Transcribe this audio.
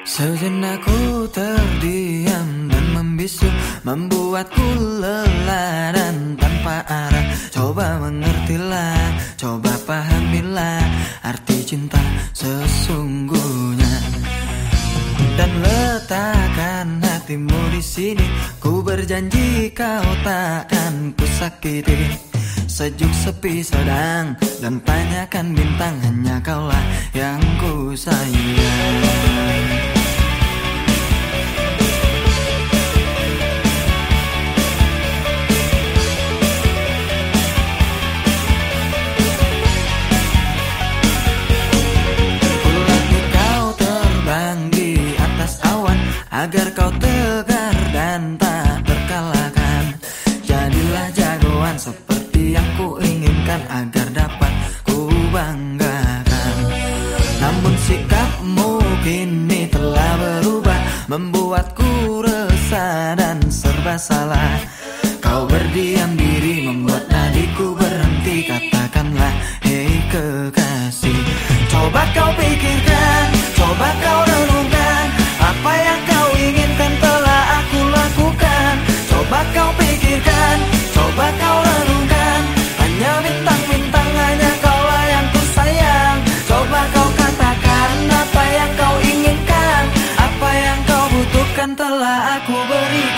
Sejenak terdiam dan membisu Membuatku lelah dan tanpa arah. Coba mengertilah, coba pahamilah Arti cinta sesungguhnya. Dan letakkan hatimu di sini. Ku berjanji kau takkan ku sakiti Sejuk sepi sedang Dan tanyakan bintang Hanya kaulah yang ku sayang agar kau tegar dan tak terkalahkan. Jadilah jagoan seperti yang ku inginkan agar dapat ku banggakan. Namun sikapmu kini telah berubah Membuatku resah dan serba salah. Kau berdiam diri membuat nadiku berhenti Katakanlah hei kekasih Coba kau pikirkan, coba kau telah aku berikan